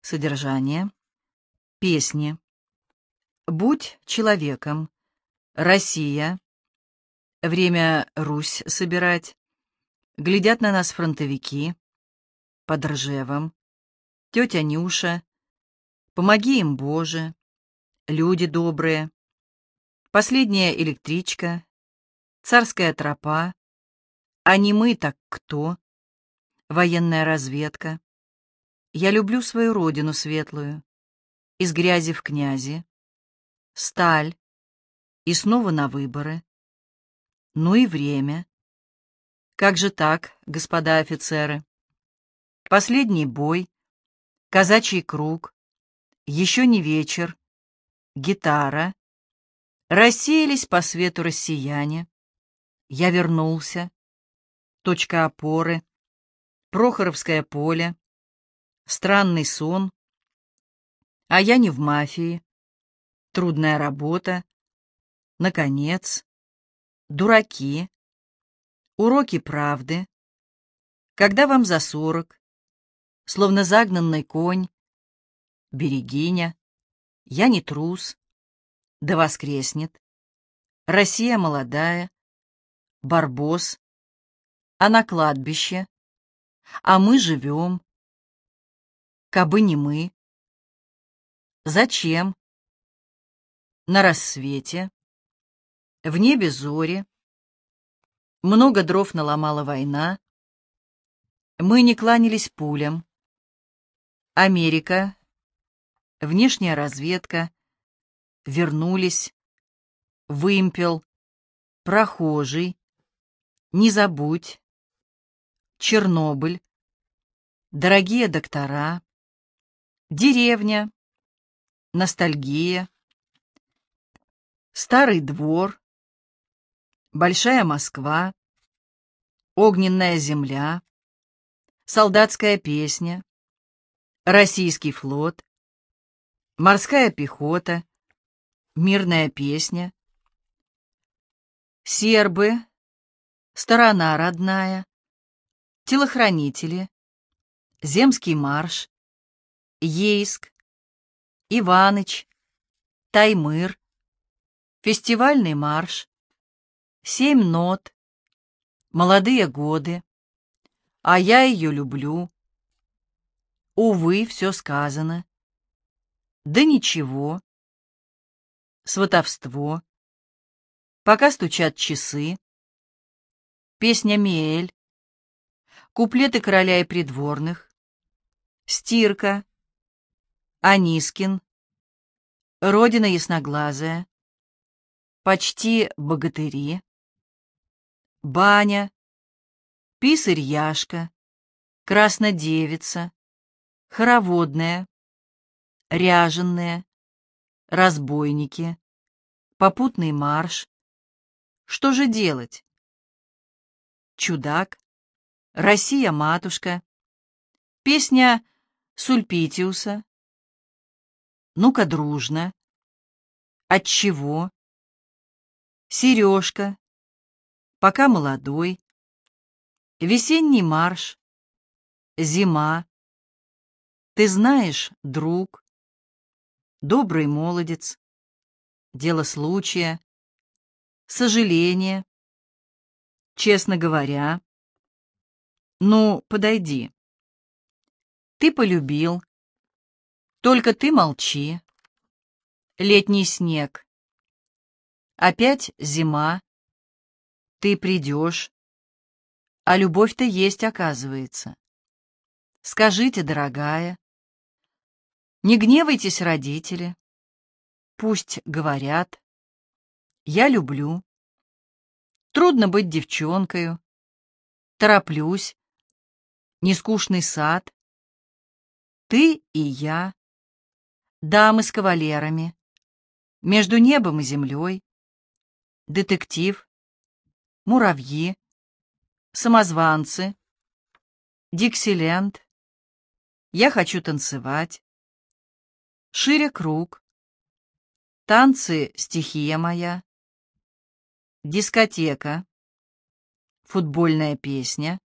Содержание. Песни. Будь человеком. Россия. Время Русь собирать. Глядят на нас фронтовики. Под Ржевом. Тетя Нюша. Помоги им, Боже. Люди добрые. Последняя электричка. Царская тропа. А не мы, так кто? Военная разведка. Я люблю свою родину светлую. Из грязи в князи. Сталь. И снова на выборы. Ну и время. Как же так, господа офицеры? Последний бой. Казачий круг. Еще не вечер. Гитара. Рассеялись по свету россияне. Я вернулся. Точка опоры. Прохоровское поле. Странный сон. А я не в мафии. Трудная работа. Наконец. Дураки. Уроки правды. Когда вам за сорок. Словно загнанный конь. Берегиня. Я не трус. Да воскреснет. Россия молодая. Барбос. А на кладбище. А мы живем. Кабы не мы. Зачем? На рассвете. В небе зори. Много дров наломала война. Мы не кланялись пулям. Америка. Внешняя разведка. Вернулись. Вымпел. Прохожий. Не забудь. Чернобыль, дорогие доктора, деревня, ностальгия, старый двор, большая Москва, огненная земля, солдатская песня, российский флот, морская пехота, мирная песня, сербы, сторона родная, телохранители, земский марш, Ейск, Иваныч, Таймыр, фестивальный марш, семь нот, молодые годы, а я ее люблю. Увы, все сказано. Да ничего. Сватовство. Пока стучат часы. Песня Миэль куплеты короля и придворных, стирка, Анискин, родина ясноглазая, почти богатыри, баня, писарь Яшка, краснодевица, хороводная, ряженная, разбойники, попутный марш. Что же делать? Чудак, «Россия-матушка», песня Сульпитиуса. Ну-ка, дружно. От чего? Сережка. Пока молодой. Весенний марш. Зима. Ты знаешь, друг. Добрый молодец. Дело случая. Сожаление. Честно говоря. Ну, подойди. Ты полюбил. Только ты молчи. Летний снег. Опять зима. Ты придешь. А любовь-то есть, оказывается. Скажите, дорогая. Не гневайтесь, родители. Пусть говорят. Я люблю. Трудно быть девчонкою. Тороплюсь нескучный сад, ты и я, дамы с кавалерами, между небом и землей, детектив, муравьи, самозванцы, диксиленд, я хочу танцевать, шире круг, танцы — стихия моя, дискотека, футбольная песня,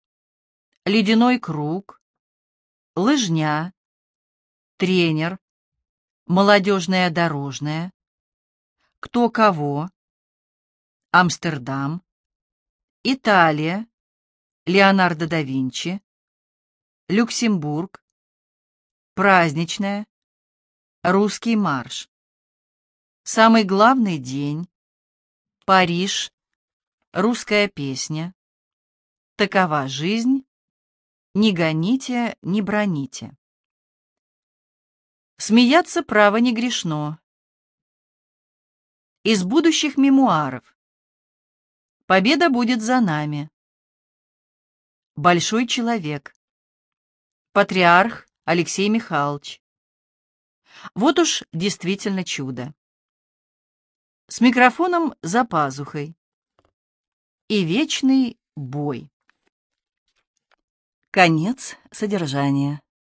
ледяной круг, лыжня, тренер, молодежная дорожная, кто кого, Амстердам, Италия, Леонардо да Винчи, Люксембург, праздничная, русский марш, самый главный день, Париж, русская песня, такова жизнь, не гоните, не броните. Смеяться право не грешно. Из будущих мемуаров. Победа будет за нами. Большой человек. Патриарх Алексей Михайлович. Вот уж действительно чудо. С микрофоном за пазухой. И вечный бой. Конец содержания.